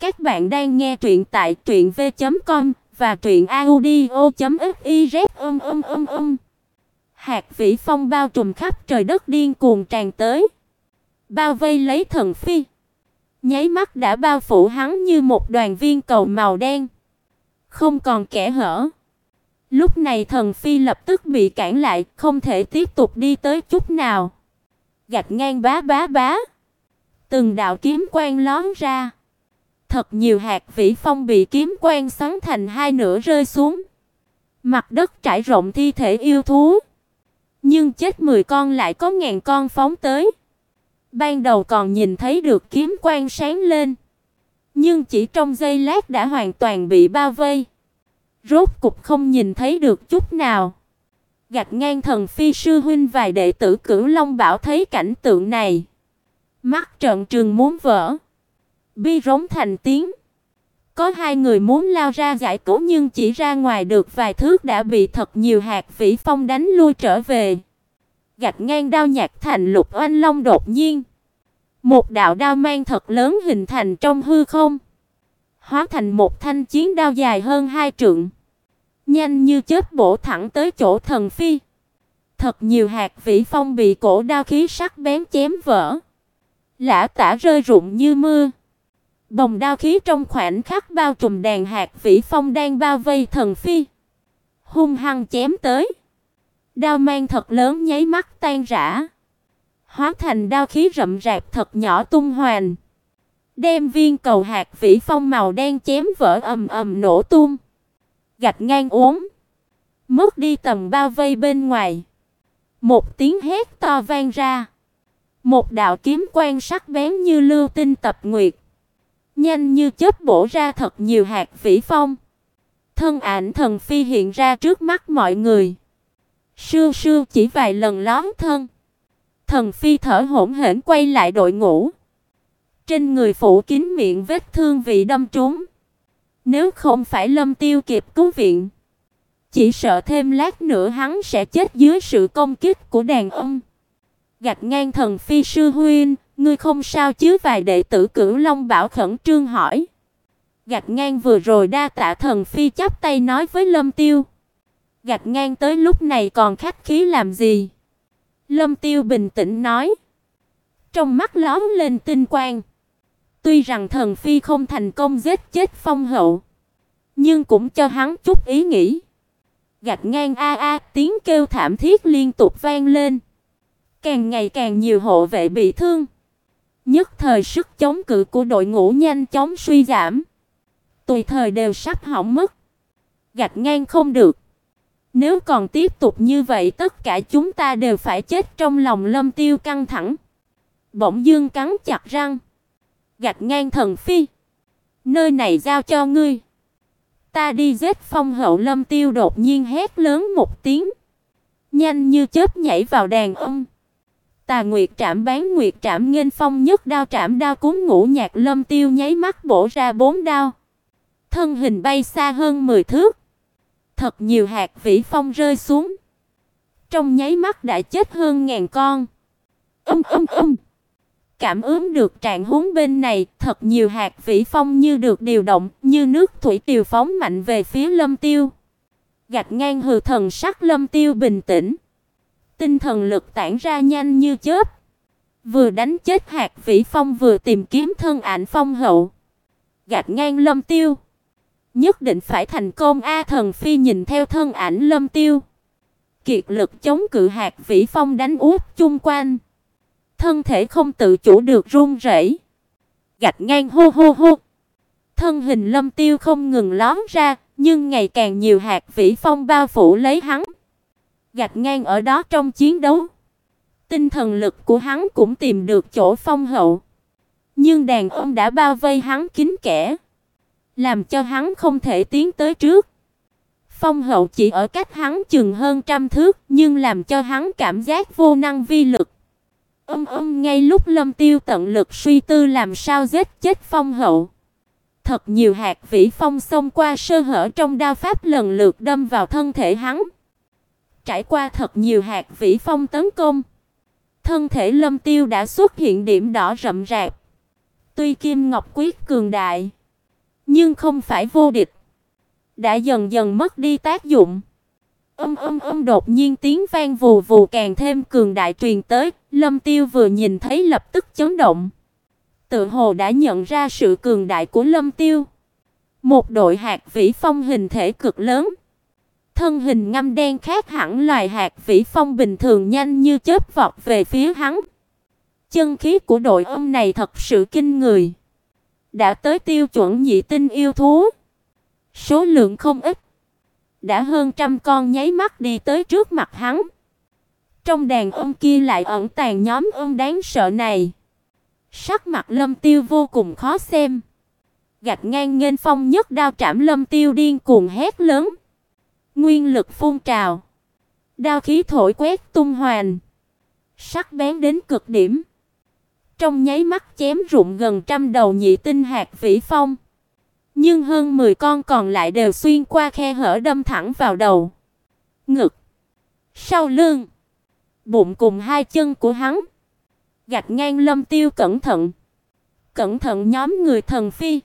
Các bạn đang nghe truyện tại truyệnv.com và truyệnaudio.fiz. Um um um um. Hạt vĩ phong bao trùm khắp trời đất điên cuồng tràn tới, bao vây lấy thần phi. Nháy mắt đã bao phủ hắn như một đoàn viên cầu màu đen, không còn kẻ hở. Lúc này thần phi lập tức bị cản lại, không thể tiếp tục đi tới chút nào. Gạch ngang bá bá bá. Từng đạo kiếm quang lóe ra. Thật nhiều hạt vĩ phong bị kiếm quang xoắn thành hai nửa rơi xuống. Mặt đất trải rộng thi thể yêu thú. Nhưng chết 10 con lại có ngàn con phóng tới. Ban đầu còn nhìn thấy được kiếm quang sáng lên, nhưng chỉ trong giây lát đã hoàn toàn bị bao vây. Rốt cục không nhìn thấy được chút nào. Gạt ngang thần phi sư huynh vài đệ tử Cửu Long Bảo thấy cảnh tượng này, mắt trợn trừng muốn vỡ. Bi rống thành tiếng. Có hai người muốn lao ra giải cứu nhưng chỉ ra ngoài được vài thước đã bị thật nhiều hạt vĩ phong đánh lui trở về. Gạch ngang đao nhạc thành lục oanh long đột nhiên. Một đạo đao mang thật lớn hình thành trong hư không. Hóa thành một thanh chiến đao dài hơn hai trượng. Nhanh như chớp bổ thẳng tới chỗ thần phi. Thật nhiều hạt vĩ phong bị cổ đao khí sắc bén chém vỡ. Lã tả rơi rụng như mưa. Bồng đao khí trong khoảnh khắc bao trùm đàn hạt vĩ phong đang bao vây thần phi. Hung hăng chém tới. Đao mang thật lớn nháy mắt tan rã, hóa thành đao khí rậm rạp thật nhỏ tung hoành, đem viên cầu hạt vĩ phong màu đen chém vỡ ầm ầm nổ tung. Gạch ngang uống, mất đi tầm bao vây bên ngoài. Một tiếng hét to vang ra. Một đạo kiếm quang sắc bén như lưu tinh tập nguyệt, nhanh như chớp bổ ra thật nhiều hạt vĩ phong. Thân ảnh thần phi hiện ra trước mắt mọi người. Sưu sưu chỉ vài lần lón thân. Thần phi thở hổn hển quay lại đội ngũ. Trên người phủ kín miệng vết thương vị đâm trúng. Nếu không phải Lâm Tiêu kịp cứu viện, chỉ sợ thêm lát nữa hắn sẽ chết dưới sự công kích của đàn ông. Gạt ngang thần phi sư huynh, ngươi không sao chứ vài đệ tử Cửu Long Bảo khẩn trương hỏi. Gạt ngang vừa rồi đa tạ thần phi chắp tay nói với Lâm Tiêu. Gạt ngang tới lúc này còn khách khí làm gì? Lâm Tiêu bình tĩnh nói. Trong mắt lóe lên tinh quang. Tuy rằng thần phi không thành công giết chết Phong Hậu, nhưng cũng cho hắn chút ý nghĩ. Gạt ngang a a tiếng kêu thảm thiết liên tục vang lên. Càng ngày càng nhiều hộ vệ bị thương. Nhất thời sức chống cự của đội ngũ nhanh chóng suy giảm. Tùy thời đều sắp hỏng mất. Gạt ngang không được. Nếu còn tiếp tục như vậy tất cả chúng ta đều phải chết trong lòng Lâm Tiêu căng thẳng. Bỗng Dương cắn chặt răng, gạt ngang thần phi. Nơi này giao cho ngươi. Ta đi giết Phong Hậu Lâm Tiêu đột nhiên hét lớn một tiếng, nhanh như chớp nhảy vào đàn ông. Tà Nguyệt Trảm bán Nguyệt Trảm nghênh phong nhất đao trảm đao cuốn ngũ nhạc Lâm Tiêu nháy mắt bổ ra bốn đao. Thân hình bay xa hơn 10 thước thật nhiều hạt vĩ phong rơi xuống. Trong nháy mắt đã chết hơn ngàn con. Âm âm âm. Cảm ứng được trạng huống bên này, thật nhiều hạt vĩ phong như được điều động, như nước thủy triều phóng mạnh về phía Lâm Tiêu. Gạt ngang hừ thần sắc Lâm Tiêu bình tĩnh. Tinh thần lực tản ra nhanh như chớp. Vừa đánh chết hạt vĩ phong vừa tìm kiếm thân ảnh phong hậu. Gạt ngang Lâm Tiêu nhất định phải thành công a thần phi nhìn theo thân ảnh Lâm Tiêu, kiệt lực chống cự hạt vĩ phong đánh úp chung quanh, thân thể không tự chủ được run rẩy, gạch ngang hô hô hô. Thân hình Lâm Tiêu không ngừng lóm ra, nhưng ngày càng nhiều hạt vĩ phong bao phủ lấy hắn. Gạch ngang ở đó trong chiến đấu, tinh thần lực của hắn cũng tìm được chỗ phong hậu, nhưng đàn ông đã bao vây hắn kín kẽ làm cho hắn không thể tiến tới trước. Phong Hậu chỉ ở cách hắn chừng hơn trăm thước, nhưng làm cho hắn cảm giác vô năng vi lực. Âm âm ngay lúc Lâm Tiêu tận lực suy tư làm sao giết chết Phong Hậu. Thật nhiều hạt vĩ phong xông qua sơ hở trong đao pháp lần lượt đâm vào thân thể hắn. Trải qua thật nhiều hạt vĩ phong tấn công, thân thể Lâm Tiêu đã xuất hiện điểm đỏ rậm rạp. Tuy kim ngọc quyết cường đại, nhưng không phải vô địch, đã dần dần mất đi tác dụng. Âm âm âm đột nhiên tiếng vang vù vù càng thêm cường đại truyền tới, Lâm Tiêu vừa nhìn thấy lập tức chấn động. Tự hồ đã nhận ra sự cường đại của Lâm Tiêu. Một đội hạt vĩ phong hình thể cực lớn, thân hình ngăm đen khác hẳn loài hạt vĩ phong bình thường nhanh như chớp vọt về phía hắn. Chân khí của đội âm này thật sự kinh người, đã tới tiêu chuẩn nhị tinh yêu thú. Số lượng không ít, đã hơn trăm con nháy mắt đi tới trước mặt hắn. Trong đàn ông kia lại ẩn tàng nhóm ông đáng sợ này. Sắc mặt Lâm Tiêu vô cùng khó xem. Gạch ngang nghênh phong nhất đao trảm Lâm Tiêu điên cuồng hét lớn. Nguyên lực phun trào, đao khí thổi quét tung hoàn, sắc bén đến cực điểm. Trong nháy mắt chém rụng gần trăm đầu nhị tinh hạt vĩ phong. Nhưng hơn 10 con còn lại đều xuyên qua khe hở đâm thẳng vào đầu, ngực, sau lưng, bụng cùng hai chân của hắn. Gạch ngang Lâm Tiêu cẩn thận. Cẩn thận nhóm người thần phi.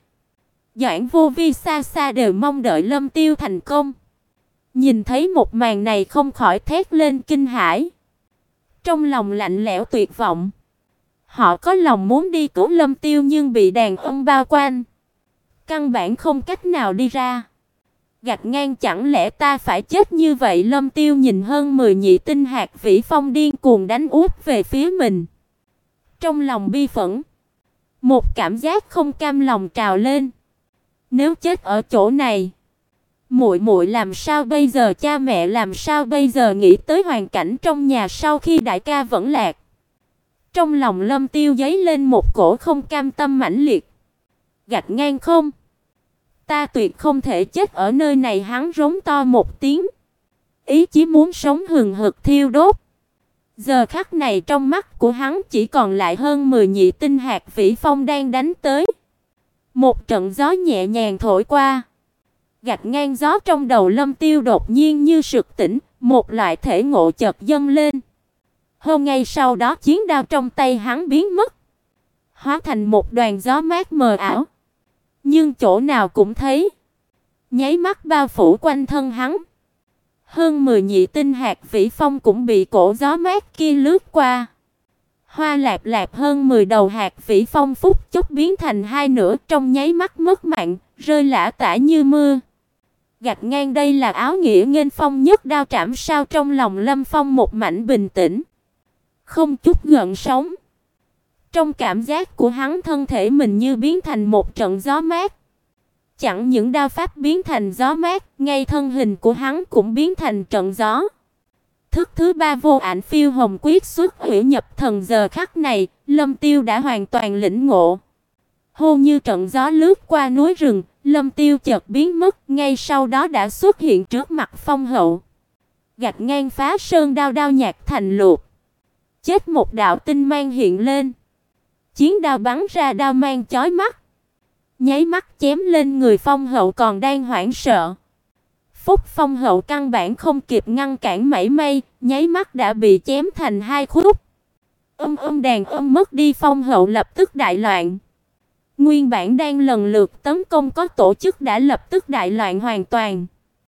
Doãn Vô Vi xa xa đều mong đợi Lâm Tiêu thành công. Nhìn thấy một màn này không khỏi thét lên kinh hãi. Trong lòng lạnh lẽo tuyệt vọng. Họ có lòng muốn đi cứu Lâm Tiêu nhưng bị đàn ông bao quanh. Căn bản không cách nào đi ra. gạt ngang chẳng lẽ ta phải chết như vậy Lâm Tiêu nhìn hơn 10 nhị tinh hạt vĩ phong điên cuồng đánh úp về phía mình. Trong lòng bi phẫn, một cảm giác không cam lòng trào lên. Nếu chết ở chỗ này, muội muội làm sao bây giờ, cha mẹ làm sao bây giờ nghĩ tới hoàn cảnh trong nhà sau khi đại ca vẫn lạc. Trong lòng Lâm Tiêu giấy lên một cổ không cam tâm mãnh liệt. Gạch ngang không? Ta tuyệt không thể chết ở nơi này, hắn rống to một tiếng. Ý chí muốn sống hừng hực thiêu đốt. Giờ khắc này trong mắt của hắn chỉ còn lại hơn 10 nhị tinh hạt vĩ phong đang đánh tới. Một trận gió nhẹ nhàng thổi qua, gạch ngang gió trong đầu Lâm Tiêu đột nhiên như sực tỉnh, một loại thể ngộ chợt dâng lên. Hôm ngay sau đó chiến đao trong tay hắn biến mất, hóa thành một đoàn gió mát mờ ảo. Nhưng chỗ nào cũng thấy, nháy mắt bao phủ quanh thân hắn. Hơn 10 nhị tinh hạt vĩ phong cũng bị cổ gió mát kia lướt qua. Hoa lạp lạp hơn 10 đầu hạt vĩ phong phúc chốc biến thành hai nửa trong nháy mắt mất mạng, rơi lả tả như mưa. Gạch ngang đây là áo nghĩa nghênh phong nhất đao trảm sao trong lòng Lâm Phong một mảnh bình tĩnh, không chút gợn sóng. Trong cảm giác của hắn thân thể mình như biến thành một trận gió mát. Chẳng những đao pháp biến thành gió mát, ngay thân hình của hắn cũng biến thành trận gió. Thức thứ ba vô ảnh phiêu hồng quyết xuất hủy nhập thần giờ khắc này, Lâm Tiêu đã hoàn toàn lĩnh ngộ. Hô như trận gió lướt qua núi rừng, Lâm Tiêu chợt biến mất, ngay sau đó đã xuất hiện trước mặt Phong Hậu. Gạch ngang phá sơn đao đao nhạt thành lục. Chết một đạo tinh mang hiện lên. Chiến đao bắn ra đao mang chói mắt nháy mắt chém lên người Phong Hậu còn đang hoảng sợ. Phúc Phong Hậu căn bản không kịp ngăn cản mảy may, nháy mắt đã bị chém thành hai khúc. Âm âm đàn âm mất đi Phong Hậu lập tức đại loạn. Nguyên bản đang lần lượt tấn công có tổ chức đã lập tức đại loạn hoàn toàn.